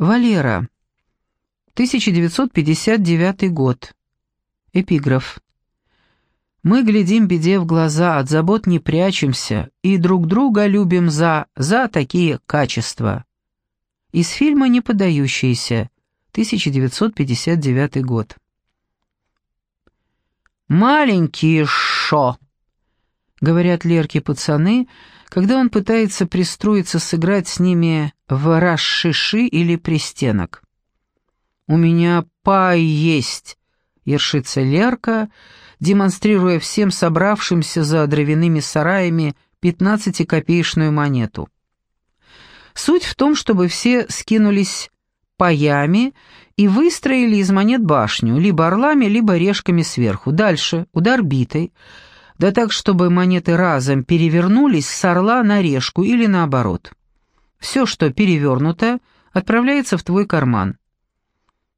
Валера. 1959 год. Эпиграф. Мы глядим беде в глаза, от забот не прячемся и друг друга любим за за такие качества. Из фильма «Не подающиеся», 1959 год. «Маленькие шо», — говорят Лерке пацаны, когда он пытается пристроиться сыграть с ними в расшиши или пристенок. «У меня пай есть», — ершится Лерка, демонстрируя всем собравшимся за дровяными сараями пятнадцатикопеечную монету. Суть в том, чтобы все скинулись паями и выстроили из монет башню, либо орлами, либо решками сверху. Дальше удар битой, да так, чтобы монеты разом перевернулись с орла на решку или наоборот. Все, что перевернуто, отправляется в твой карман.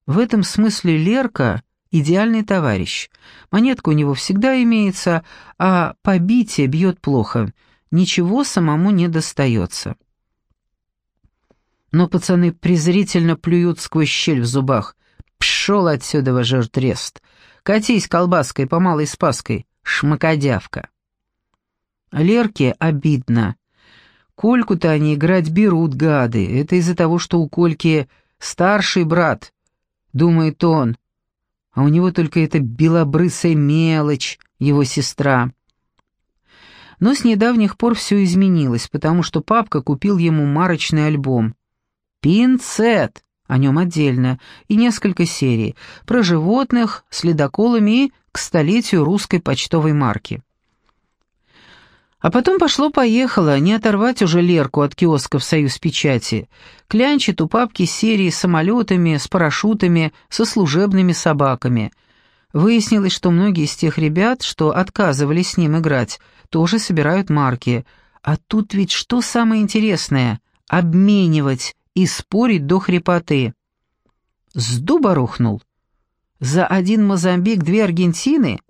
В этом смысле Лерка — идеальный товарищ. Монетка у него всегда имеется, а побитие бьет плохо. Ничего самому не достается. Но пацаны презрительно плюют сквозь щель в зубах. «Пшел отсюда, жертрест! Катись колбаской по малой спаской, шмакодявка!» Лерке обидно. Кольку-то они играть берут, гады. Это из-за того, что у Кольки старший брат, думает он. А у него только эта белобрысая мелочь, его сестра. Но с недавних пор все изменилось, потому что папка купил ему марочный альбом. «Пинцет», о нем отдельно, и несколько серий, про животных, с ледоколами и к столетию русской почтовой марки. А потом пошло-поехало, не оторвать уже Лерку от киосков «Союз печати». Клянчит у папки серии с самолетами, с парашютами, со служебными собаками. Выяснилось, что многие из тех ребят, что отказывались с ним играть, тоже собирают марки. А тут ведь что самое интересное — обменивать и спорить до хрипоты. С дуба рухнул. За один Мозамбик две Аргентины?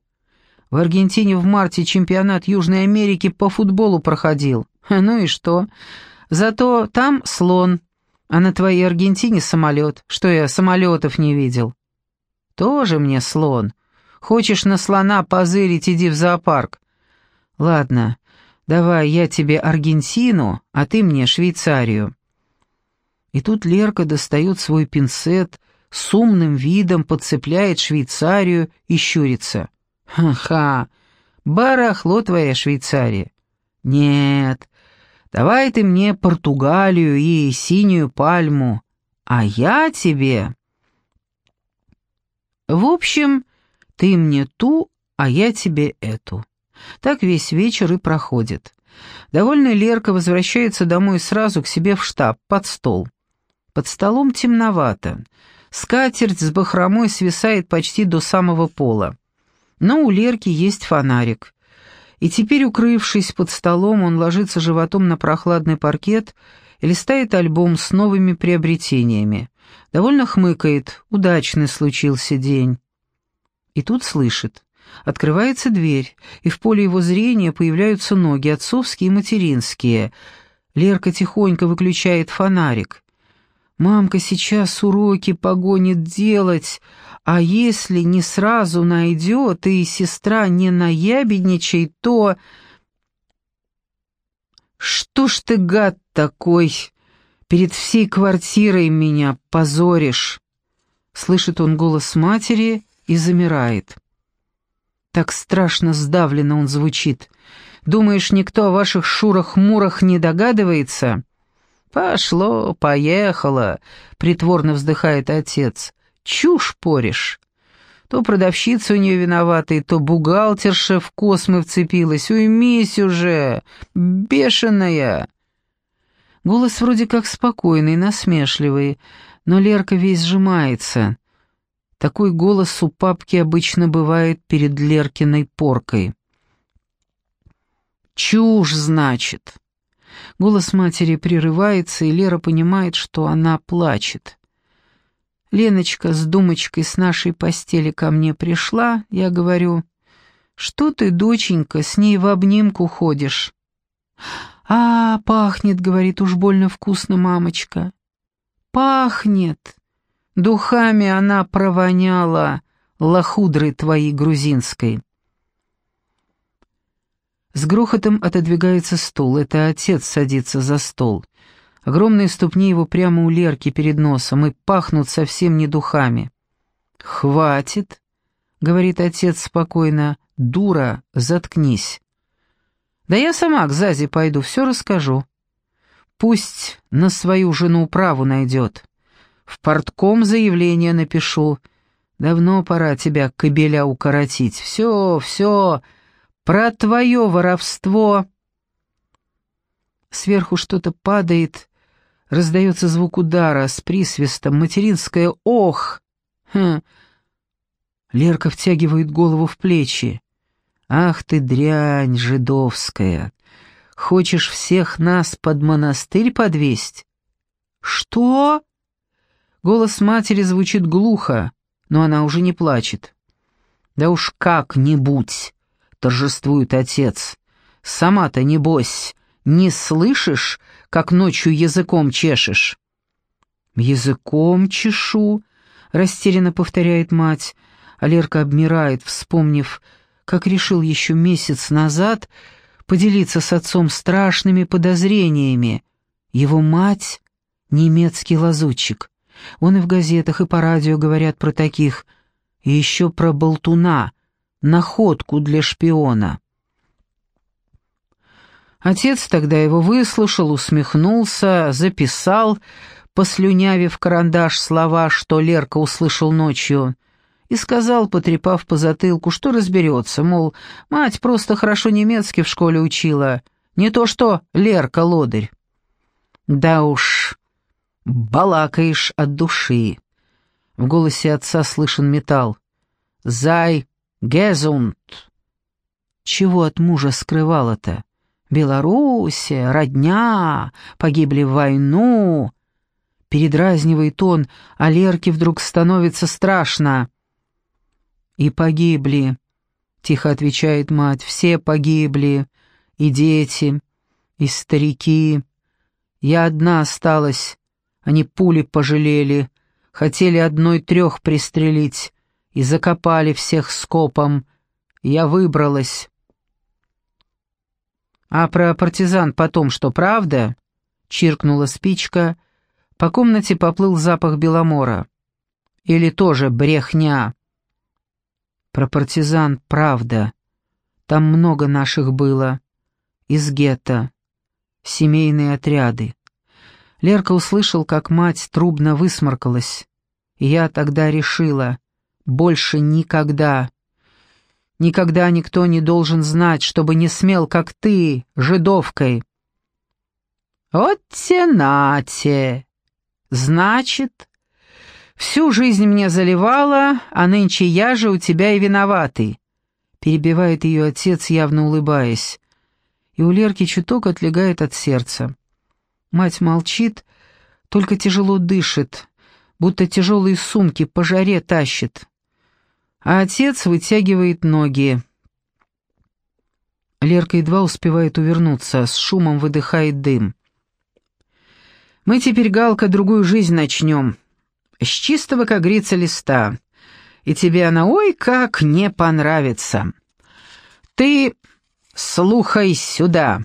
В Аргентине в марте чемпионат Южной Америки по футболу проходил. Ну и что? Зато там слон, а на твоей Аргентине самолет. Что я самолетов не видел? Тоже мне слон. Хочешь на слона позырить, иди в зоопарк. Ладно, давай я тебе Аргентину, а ты мне Швейцарию. И тут Лерка достает свой пинцет, с умным видом подцепляет Швейцарию и щурится. «Ха-ха! Барахло твоя Швейцария!» «Нет, давай ты мне Португалию и синюю пальму, а я тебе...» «В общем, ты мне ту, а я тебе эту». Так весь вечер и проходит. Довольный Лерка возвращается домой сразу к себе в штаб, под стол. Под столом темновато. Скатерть с бахромой свисает почти до самого пола. Но у Лерки есть фонарик. И теперь, укрывшись под столом, он ложится животом на прохладный паркет и листает альбом с новыми приобретениями. Довольно хмыкает, удачный случился день. И тут слышит. Открывается дверь, и в поле его зрения появляются ноги, отцовские и материнские. Лерка тихонько выключает фонарик. Мамка сейчас уроки погонит делать, а если не сразу найдет и сестра не наябедничает, то... Что ж ты, гад такой, перед всей квартирой меня позоришь? Слышит он голос матери и замирает. Так страшно сдавленно он звучит. Думаешь, никто о ваших шурах-мурах не догадывается?» «Пошло, поехало», — притворно вздыхает отец. «Чушь поришь». То продавщица у нее виновата, то бухгалтерша в космы вцепилась. «Уймись уже! Бешеная!» Голос вроде как спокойный, насмешливый, но Лерка весь сжимается. Такой голос у папки обычно бывает перед Леркиной поркой. «Чушь, значит!» Голос матери прерывается, и Лера понимает, что она плачет. Леночка с Думочкой с нашей постели ко мне пришла, я говорю, «Что ты, доченька, с ней в обнимку ходишь?» «А, пахнет, — говорит, — уж больно вкусно, мамочка». пахнет. Духами она провоняла, лохудры твоей грузинской. С грохотом отодвигается стул, это отец садится за стол. Огромные ступни его прямо у Лерки перед носом и пахнут совсем не духами. «Хватит», — говорит отец спокойно, — «дура, заткнись». «Да я сама к Зазе пойду, все расскажу. Пусть на свою жену праву найдет. В портком заявление напишу. Давно пора тебя, кобеля, укоротить. Все, все, про твое воровство». Сверху что-то падает, раздается звук удара с присвистом, материнское «ох». Хм. Лерка втягивает голову в плечи. «Ах ты, дрянь жидовская! Хочешь всех нас под монастырь подвесть?» «Что?» Голос матери звучит глухо, но она уже не плачет. «Да уж как-нибудь!» — торжествует отец. «Сама-то, небось, не слышишь, как ночью языком чешешь?» «Языком чешу?» — растерянно повторяет мать. А обмирает, вспомнив, как решил еще месяц назад поделиться с отцом страшными подозрениями. Его мать — немецкий лазутчик. Он и в газетах, и по радио говорят про таких. И еще про болтуна, находку для шпиона. Отец тогда его выслушал, усмехнулся, записал, послюнявив карандаш слова, что Лерка услышал ночью, и сказал, потрепав по затылку, что разберется, мол, мать просто хорошо немецкий в школе учила, не то что Лерка лодырь. Да уж, балакаешь от души. В голосе отца слышен металл. «Зай, Гезунд!» Чего от мужа скрывала-то? Белоруссия, родня, погибли в войну. Передразнивает он, а Лерке вдруг становится страшно. «И погибли», — тихо отвечает мать, — «все погибли, и дети, и старики. Я одна осталась, они пули пожалели, хотели одной трех пристрелить и закопали всех скопом. Я выбралась». «А про партизан потом что, правда?» — чиркнула спичка — по комнате поплыл запах беломора. Или тоже брехня. Про партизан правда. Там много наших было. Из гетто. Семейные отряды. Лерка услышал, как мать трубно высморкалась. И я тогда решила, больше никогда. Никогда никто не должен знать, чтобы не смел, как ты, жидовкой. «Вот те нате!» «Значит, всю жизнь мне заливала, а нынче я же у тебя и виноватый», — перебивает ее отец, явно улыбаясь. И у Лерки чуток отлегает от сердца. Мать молчит, только тяжело дышит, будто тяжелые сумки по жаре тащит. А отец вытягивает ноги. Лерка едва успевает увернуться, с шумом выдыхает дым. Мы теперь, Галка, другую жизнь начнем. С чистого, как говорится, листа. И тебе она ой как не понравится. Ты слухай сюда.